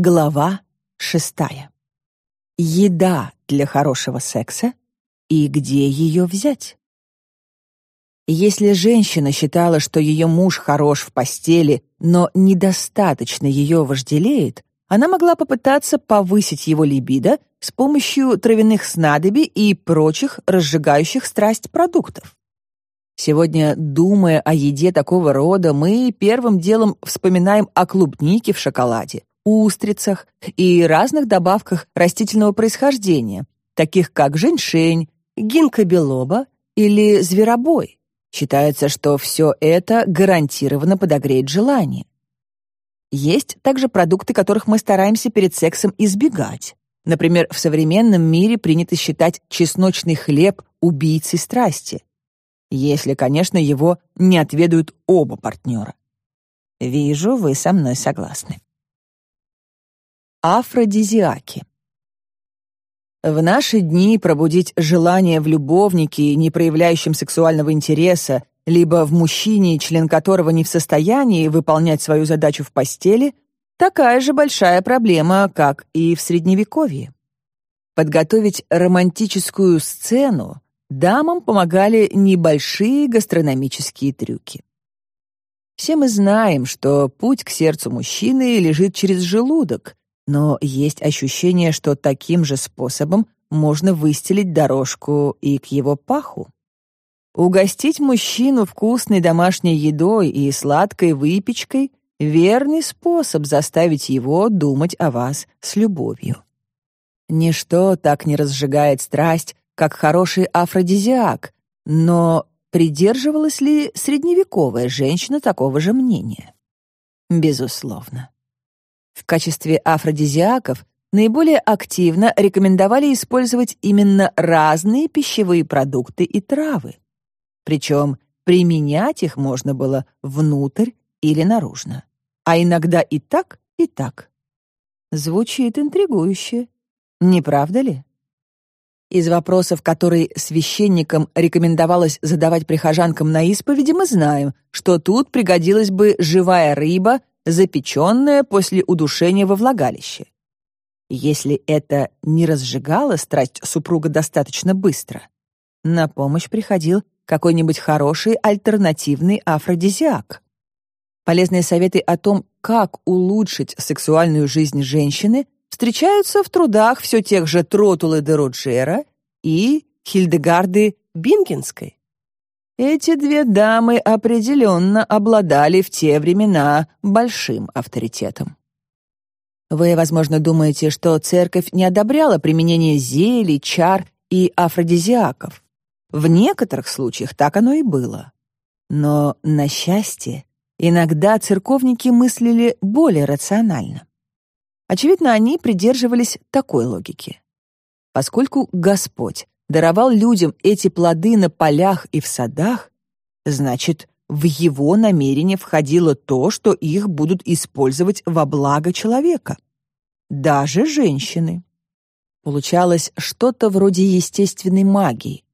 Глава шестая. Еда для хорошего секса и где ее взять? Если женщина считала, что ее муж хорош в постели, но недостаточно ее вожделеет, она могла попытаться повысить его либидо с помощью травяных снадобий и прочих разжигающих страсть продуктов. Сегодня, думая о еде такого рода, мы первым делом вспоминаем о клубнике в шоколаде, устрицах и разных добавках растительного происхождения, таких как женьшень, гинка белоба или зверобой. Считается, что все это гарантированно подогреет желание. Есть также продукты, которых мы стараемся перед сексом избегать. Например, в современном мире принято считать чесночный хлеб убийцей страсти, если, конечно, его не отведают оба партнера. Вижу, вы со мной согласны. Афродизиаки. В наши дни пробудить желание в любовнике, не проявляющем сексуального интереса, либо в мужчине, член которого не в состоянии выполнять свою задачу в постели, такая же большая проблема, как и в Средневековье. Подготовить романтическую сцену дамам помогали небольшие гастрономические трюки. Все мы знаем, что путь к сердцу мужчины лежит через желудок, но есть ощущение, что таким же способом можно выстелить дорожку и к его паху. Угостить мужчину вкусной домашней едой и сладкой выпечкой — верный способ заставить его думать о вас с любовью. Ничто так не разжигает страсть, как хороший афродизиак, но придерживалась ли средневековая женщина такого же мнения? Безусловно. В качестве афродизиаков наиболее активно рекомендовали использовать именно разные пищевые продукты и травы. Причем применять их можно было внутрь или наружно, а иногда и так, и так. Звучит интригующе, не правда ли? Из вопросов, которые священникам рекомендовалось задавать прихожанкам на исповеди, мы знаем, что тут пригодилась бы живая рыба запеченное после удушения во влагалище. Если это не разжигало страсть супруга достаточно быстро, на помощь приходил какой-нибудь хороший альтернативный афродизиак. Полезные советы о том, как улучшить сексуальную жизнь женщины, встречаются в трудах все тех же Тротулы де Руджера и Хильдегарды Бинкинской. Эти две дамы определенно обладали в те времена большим авторитетом. Вы, возможно, думаете, что церковь не одобряла применение зелий, чар и афродизиаков. В некоторых случаях так оно и было. Но, на счастье, иногда церковники мыслили более рационально. Очевидно, они придерживались такой логики. Поскольку Господь даровал людям эти плоды на полях и в садах, значит, в его намерение входило то, что их будут использовать во благо человека. Даже женщины. Получалось что-то вроде естественной магии.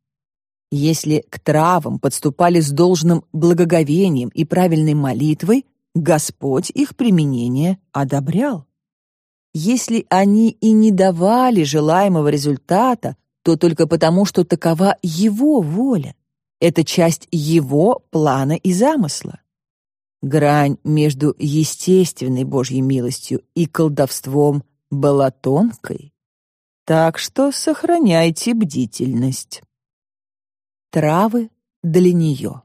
Если к травам подступали с должным благоговением и правильной молитвой, Господь их применение одобрял. Если они и не давали желаемого результата, то только потому, что такова его воля. Это часть его плана и замысла. Грань между естественной Божьей милостью и колдовством была тонкой. Так что сохраняйте бдительность. Травы для нее.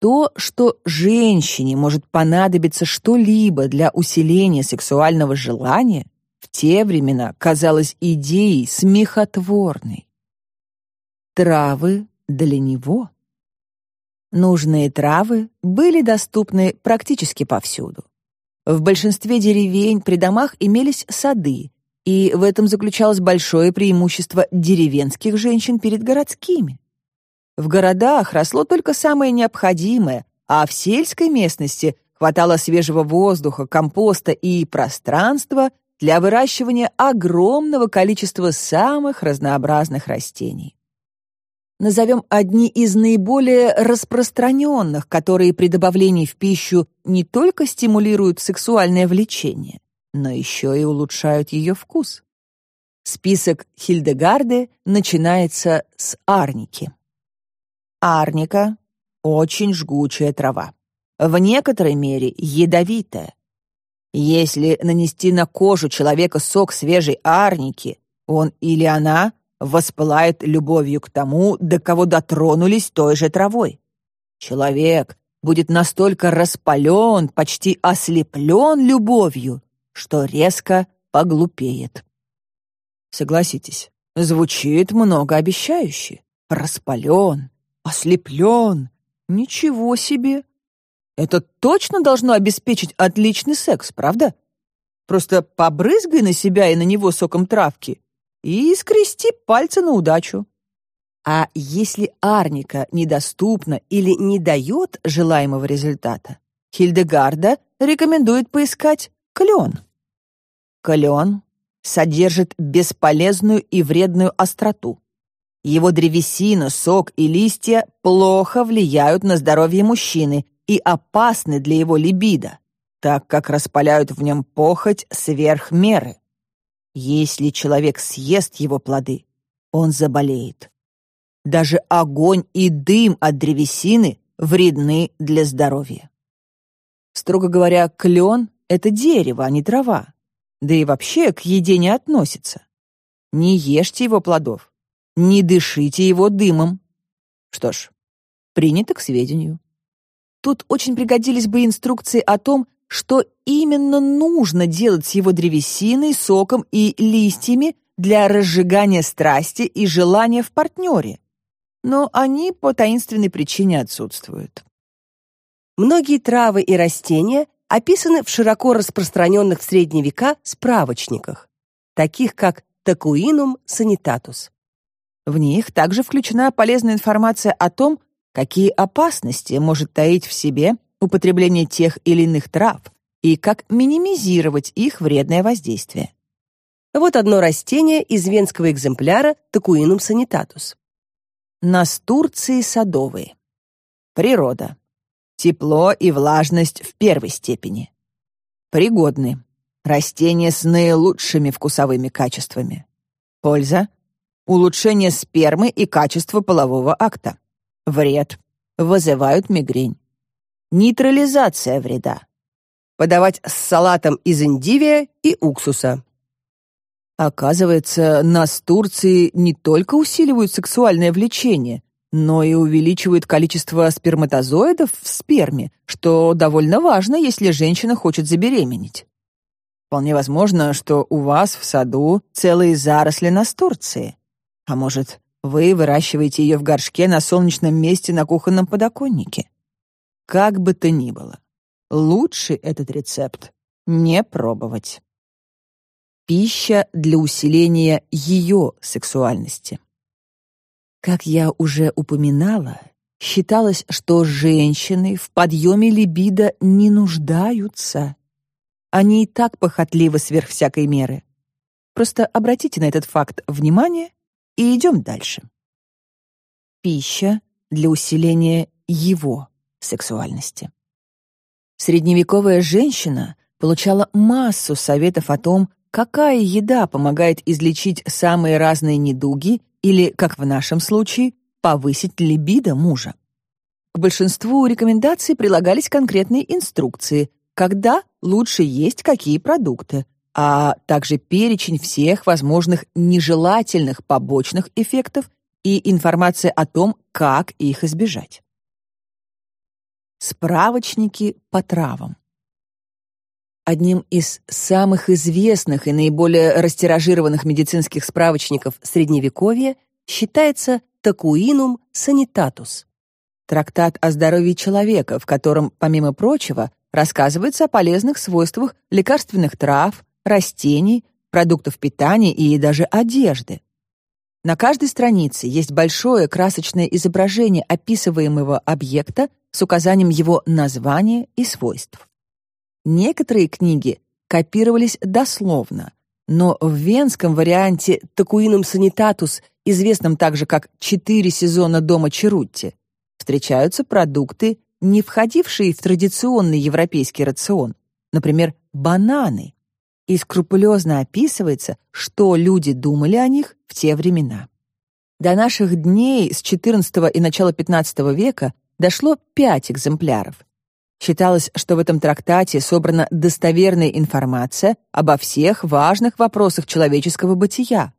То, что женщине может понадобиться что-либо для усиления сексуального желания, те времена казалось идеей смехотворной. Травы для него. Нужные травы были доступны практически повсюду. В большинстве деревень при домах имелись сады, и в этом заключалось большое преимущество деревенских женщин перед городскими. В городах росло только самое необходимое, а в сельской местности хватало свежего воздуха, компоста и пространства для выращивания огромного количества самых разнообразных растений. Назовем одни из наиболее распространенных, которые при добавлении в пищу не только стимулируют сексуальное влечение, но еще и улучшают ее вкус. Список Хильдегарды начинается с арники. Арника — очень жгучая трава. В некоторой мере ядовитая. Если нанести на кожу человека сок свежей арники, он или она воспылает любовью к тому, до кого дотронулись той же травой. Человек будет настолько распален, почти ослеплен любовью, что резко поглупеет. Согласитесь, звучит многообещающе. Распален, ослеплен. Ничего себе! Это точно должно обеспечить отличный секс, правда? Просто побрызгай на себя и на него соком травки и скрести пальцы на удачу. А если арника недоступна или не дает желаемого результата, Хильдегарда рекомендует поискать клен. Клен содержит бесполезную и вредную остроту. Его древесина, сок и листья плохо влияют на здоровье мужчины и опасны для его либидо, так как распаляют в нем похоть сверх меры. Если человек съест его плоды, он заболеет. Даже огонь и дым от древесины вредны для здоровья. Строго говоря, клен — это дерево, а не трава да и вообще к еде не относится. Не ешьте его плодов, не дышите его дымом. Что ж, принято к сведению. Тут очень пригодились бы инструкции о том, что именно нужно делать с его древесиной, соком и листьями для разжигания страсти и желания в партнере. Но они по таинственной причине отсутствуют. Многие травы и растения описаны в широко распространенных в средние века справочниках, таких как Tacuinum sanitatus. В них также включена полезная информация о том, какие опасности может таить в себе употребление тех или иных трав и как минимизировать их вредное воздействие. Вот одно растение из венского экземпляра Tacuinum sanitatus. Настурции садовые. Природа. Тепло и влажность в первой степени. Пригодны. Растения с наилучшими вкусовыми качествами. Польза. Улучшение спермы и качество полового акта. Вред. Вызывают мигрень. Нейтрализация вреда. Подавать с салатом из индивия и уксуса. Оказывается, настурции не только усиливают сексуальное влечение, но и увеличивают количество сперматозоидов в сперме, что довольно важно, если женщина хочет забеременеть. Вполне возможно, что у вас в саду целые заросли настурции. А может, вы выращиваете ее в горшке на солнечном месте на кухонном подоконнике. Как бы то ни было, лучше этот рецепт не пробовать. Пища для усиления ее сексуальности. Как я уже упоминала, считалось, что женщины в подъеме либидо не нуждаются. Они и так похотливы сверх всякой меры. Просто обратите на этот факт внимание и идем дальше. Пища для усиления его сексуальности. Средневековая женщина получала массу советов о том, какая еда помогает излечить самые разные недуги или, как в нашем случае, повысить либидо мужа. К большинству рекомендаций прилагались конкретные инструкции, когда лучше есть какие продукты, а также перечень всех возможных нежелательных побочных эффектов и информация о том, как их избежать. Справочники по травам. Одним из самых известных и наиболее растиражированных медицинских справочников Средневековья считается Tacuinum sanitatus — трактат о здоровье человека, в котором, помимо прочего, рассказывается о полезных свойствах лекарственных трав, растений, продуктов питания и даже одежды. На каждой странице есть большое красочное изображение описываемого объекта с указанием его названия и свойств. Некоторые книги копировались дословно, но в венском варианте «Такуинум санитатус», известном также как «Четыре сезона дома Черутти», встречаются продукты, не входившие в традиционный европейский рацион, например, бананы. И скрупулезно описывается, что люди думали о них в те времена. До наших дней с XIV и начала XV века дошло пять экземпляров. Считалось, что в этом трактате собрана достоверная информация обо всех важных вопросах человеческого бытия.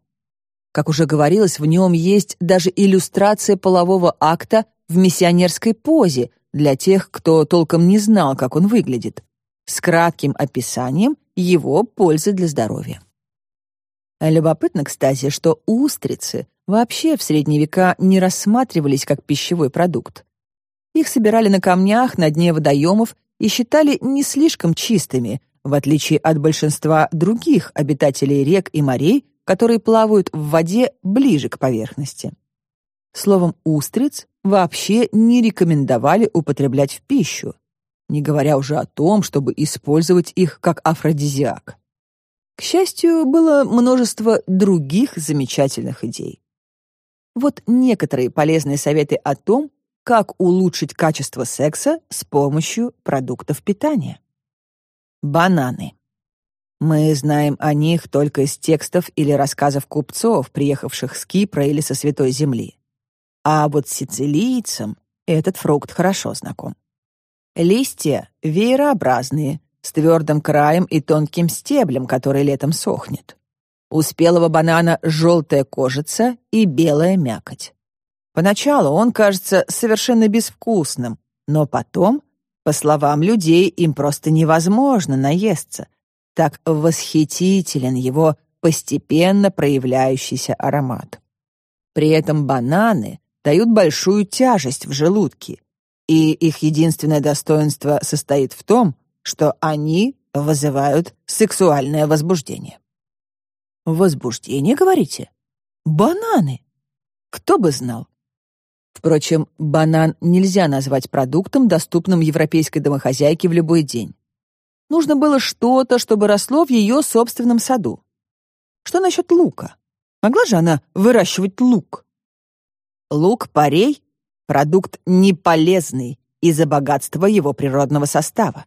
Как уже говорилось, в нем есть даже иллюстрация полового акта в миссионерской позе для тех, кто толком не знал, как он выглядит, с кратким описанием его пользы для здоровья. Любопытно, кстати, что устрицы вообще в средние века не рассматривались как пищевой продукт. Их собирали на камнях на дне водоемов и считали не слишком чистыми, в отличие от большинства других обитателей рек и морей, которые плавают в воде ближе к поверхности. Словом, устриц вообще не рекомендовали употреблять в пищу, не говоря уже о том, чтобы использовать их как афродизиак. К счастью, было множество других замечательных идей. Вот некоторые полезные советы о том, как улучшить качество секса с помощью продуктов питания. Бананы. Мы знаем о них только из текстов или рассказов купцов, приехавших с Кипра или со Святой Земли. А вот сицилийцам этот фрукт хорошо знаком. Листья веерообразные, с твердым краем и тонким стеблем, который летом сохнет. У спелого банана желтая кожица и белая мякоть. Поначалу он кажется совершенно безвкусным, но потом, по словам людей, им просто невозможно наесться. Так восхитителен его постепенно проявляющийся аромат. При этом бананы дают большую тяжесть в желудке, и их единственное достоинство состоит в том, что они вызывают сексуальное возбуждение. Возбуждение, говорите? Бананы! Кто бы знал? Впрочем, банан нельзя назвать продуктом, доступным европейской домохозяйке в любой день. Нужно было что-то, чтобы росло в ее собственном саду. Что насчет лука? Могла же она выращивать лук? Лук-порей — продукт неполезный из-за богатства его природного состава.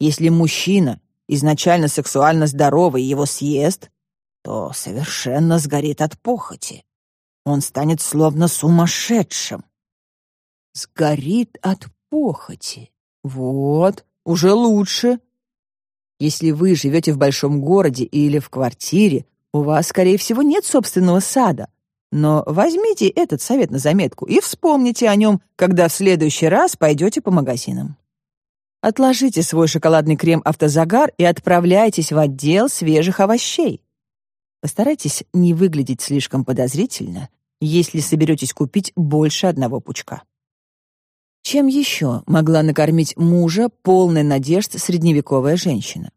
Если мужчина, изначально сексуально здоровый, его съест, то совершенно сгорит от похоти. Он станет словно сумасшедшим. Сгорит от похоти. Вот, уже лучше. Если вы живете в большом городе или в квартире, у вас, скорее всего, нет собственного сада. Но возьмите этот совет на заметку и вспомните о нем, когда в следующий раз пойдете по магазинам. Отложите свой шоколадный крем «Автозагар» и отправляйтесь в отдел свежих овощей. Постарайтесь не выглядеть слишком подозрительно, если соберетесь купить больше одного пучка. Чем еще могла накормить мужа полной надежд средневековая женщина?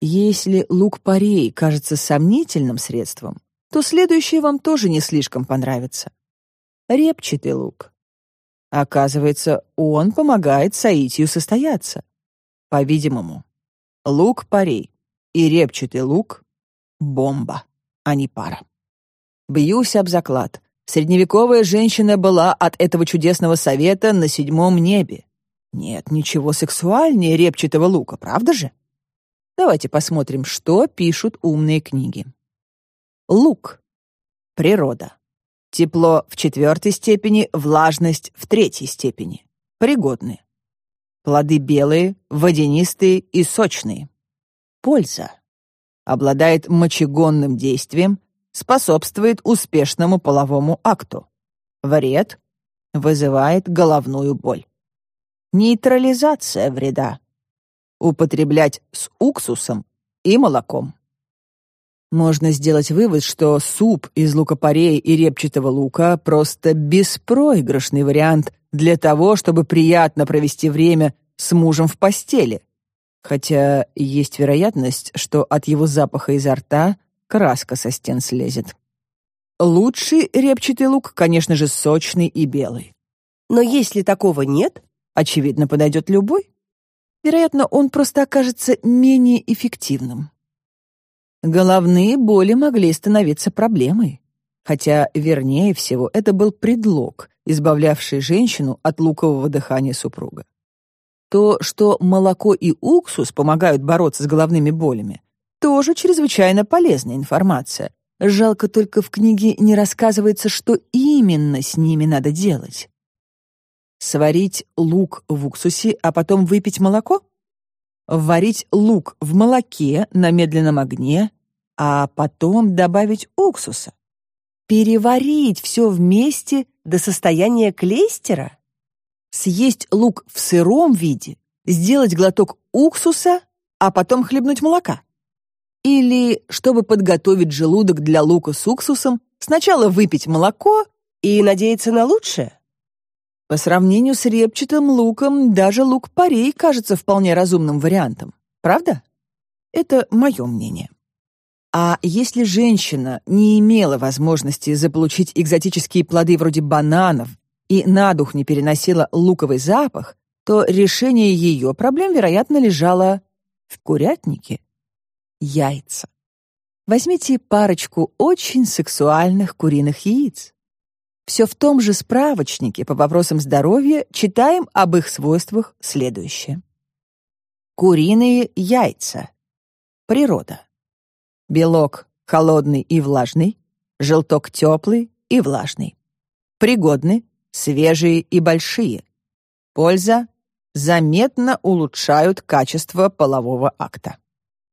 Если лук-порей кажется сомнительным средством, то следующее вам тоже не слишком понравится. Репчатый лук. Оказывается, он помогает соитию состояться. По-видимому, лук-порей и репчатый лук Бомба, а не пара. Бьюсь об заклад. Средневековая женщина была от этого чудесного совета на седьмом небе. Нет ничего сексуальнее репчатого лука, правда же? Давайте посмотрим, что пишут умные книги. Лук. Природа. Тепло в четвертой степени, влажность в третьей степени. Пригодны. Плоды белые, водянистые и сочные. Польза обладает мочегонным действием, способствует успешному половому акту. Вред вызывает головную боль. Нейтрализация вреда. Употреблять с уксусом и молоком. Можно сделать вывод, что суп из лукопореи и репчатого лука просто беспроигрышный вариант для того, чтобы приятно провести время с мужем в постели, хотя есть вероятность, что от его запаха изо рта краска со стен слезет. Лучший репчатый лук, конечно же, сочный и белый. Но если такого нет, очевидно, подойдет любой. Вероятно, он просто окажется менее эффективным. Головные боли могли становиться проблемой, хотя, вернее всего, это был предлог, избавлявший женщину от лукового дыхания супруга. То, что молоко и уксус помогают бороться с головными болями, Тоже чрезвычайно полезная информация. Жалко только в книге не рассказывается, что именно с ними надо делать. Сварить лук в уксусе, а потом выпить молоко? Варить лук в молоке на медленном огне, а потом добавить уксуса? Переварить все вместе до состояния клейстера? Съесть лук в сыром виде, сделать глоток уксуса, а потом хлебнуть молока? Или, чтобы подготовить желудок для лука с уксусом, сначала выпить молоко и надеяться на лучшее? По сравнению с репчатым луком, даже лук-порей кажется вполне разумным вариантом. Правда? Это мое мнение. А если женщина не имела возможности заполучить экзотические плоды вроде бананов и на дух не переносила луковый запах, то решение ее проблем, вероятно, лежало в курятнике яйца. Возьмите парочку очень сексуальных куриных яиц. Все в том же справочнике по вопросам здоровья читаем об их свойствах следующее. Куриные яйца. Природа. Белок холодный и влажный, желток теплый и влажный. Пригодны, свежие и большие. Польза – заметно улучшают качество полового акта.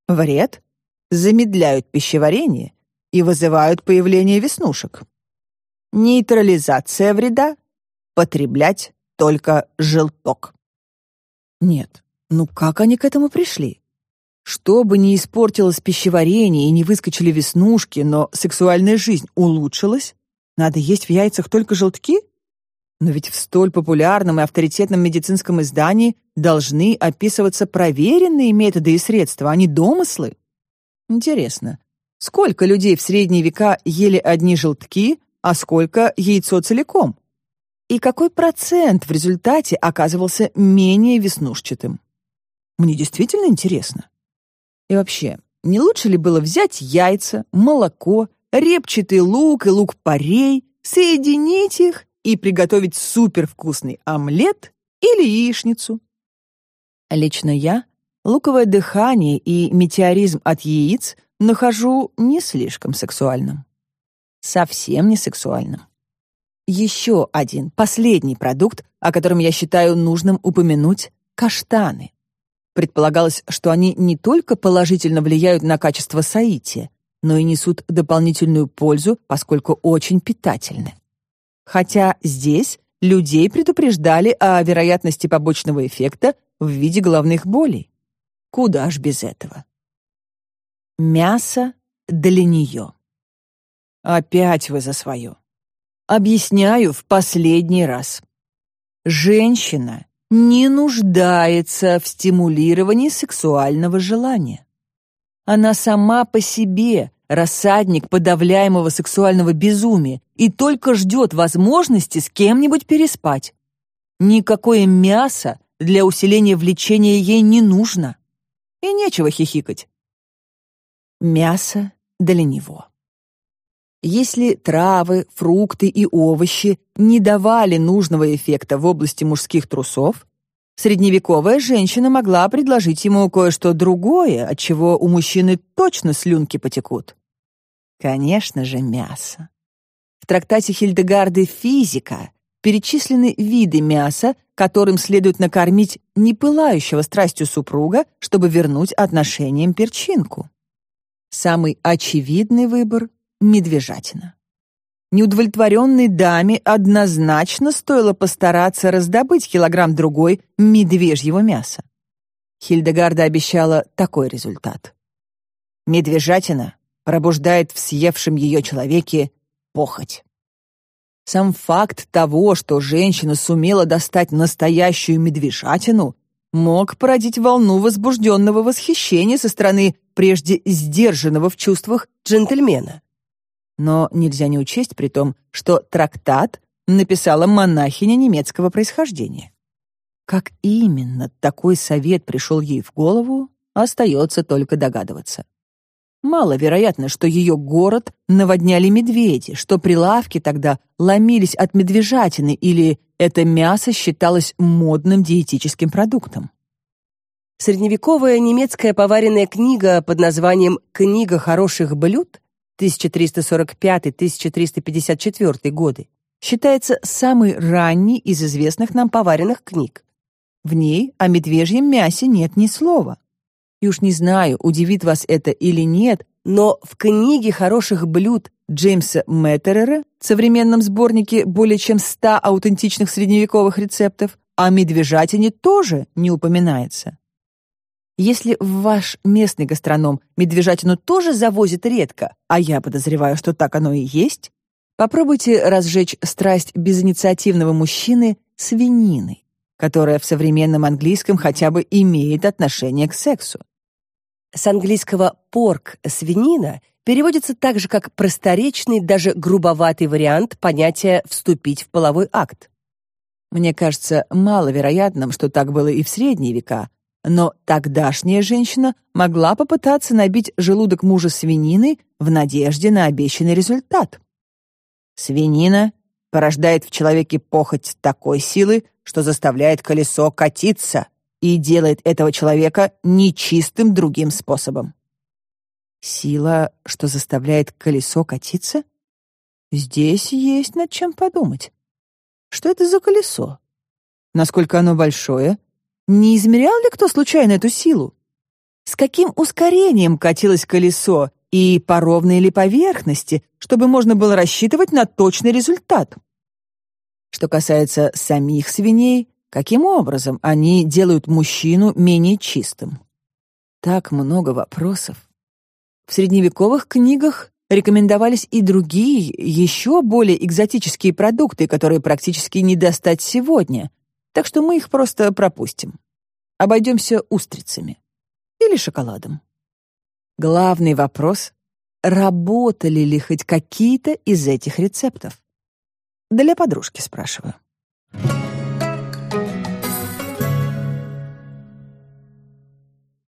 Вред – замедляют пищеварение и вызывают появление веснушек. Нейтрализация вреда – потреблять только желток. Нет, ну как они к этому пришли? Чтобы не испортилось пищеварение и не выскочили веснушки, но сексуальная жизнь улучшилась, надо есть в яйцах только желтки? Но ведь в столь популярном и авторитетном медицинском издании должны описываться проверенные методы и средства, а не домыслы. Интересно, сколько людей в средние века ели одни желтки, а сколько яйцо целиком? И какой процент в результате оказывался менее веснушчатым? Мне действительно интересно. И вообще, не лучше ли было взять яйца, молоко, репчатый лук и лук-порей, соединить их и приготовить супервкусный омлет или яичницу. Лично я луковое дыхание и метеоризм от яиц нахожу не слишком сексуальным. Совсем не сексуальным. Еще один, последний продукт, о котором я считаю нужным упомянуть — каштаны. Предполагалось, что они не только положительно влияют на качество соития, но и несут дополнительную пользу, поскольку очень питательны. Хотя здесь людей предупреждали о вероятности побочного эффекта в виде головных болей. Куда ж без этого? Мясо для нее. Опять вы за свое. Объясняю в последний раз. Женщина не нуждается в стимулировании сексуального желания. Она сама по себе рассадник подавляемого сексуального безумия и только ждет возможности с кем-нибудь переспать. Никакое мясо для усиления влечения ей не нужно. И нечего хихикать. Мясо для него. Если травы, фрукты и овощи не давали нужного эффекта в области мужских трусов, средневековая женщина могла предложить ему кое-что другое, от чего у мужчины точно слюнки потекут. Конечно же, мясо. В трактате Хильдегарды «Физика» перечислены виды мяса, которым следует накормить непылающего страстью супруга, чтобы вернуть отношениям перчинку. Самый очевидный выбор — медвежатина. Неудовлетворенной даме однозначно стоило постараться раздобыть килограмм-другой медвежьего мяса. Хильдегарда обещала такой результат. Медвежатина пробуждает в съевшем ее человеке похоть. Сам факт того, что женщина сумела достать настоящую медвежатину, мог породить волну возбужденного восхищения со стороны прежде сдержанного в чувствах джентльмена. Но нельзя не учесть при том, что трактат написала монахиня немецкого происхождения. Как именно такой совет пришел ей в голову, остается только догадываться. Маловероятно, что ее город наводняли медведи, что прилавки тогда ломились от медвежатины или это мясо считалось модным диетическим продуктом. Средневековая немецкая поваренная книга под названием «Книга хороших блюд» 1345-1354 годы считается самой ранней из известных нам поваренных книг. В ней о медвежьем мясе нет ни слова. И уж не знаю, удивит вас это или нет, но в книге хороших блюд Джеймса Меттерера, современном сборнике более чем 100 аутентичных средневековых рецептов, о медвежатине тоже не упоминается. Если ваш местный гастроном медвежатину тоже завозят редко, а я подозреваю, что так оно и есть, попробуйте разжечь страсть безинициативного мужчины свининой, которая в современном английском хотя бы имеет отношение к сексу. С английского «порк» — «свинина» переводится так же, как просторечный, даже грубоватый вариант понятия «вступить в половой акт». Мне кажется маловероятным, что так было и в средние века, но тогдашняя женщина могла попытаться набить желудок мужа свининой в надежде на обещанный результат. Свинина порождает в человеке похоть такой силы, что заставляет колесо катиться и делает этого человека нечистым другим способом. Сила, что заставляет колесо катиться? Здесь есть над чем подумать. Что это за колесо? Насколько оно большое? Не измерял ли кто случайно эту силу? С каким ускорением катилось колесо и по ровной ли поверхности, чтобы можно было рассчитывать на точный результат? Что касается самих свиней, каким образом они делают мужчину менее чистым? Так много вопросов. В средневековых книгах рекомендовались и другие, еще более экзотические продукты, которые практически не достать сегодня, так что мы их просто пропустим. Обойдемся устрицами или шоколадом. Главный вопрос — работали ли хоть какие-то из этих рецептов? Для подружки спрашиваю.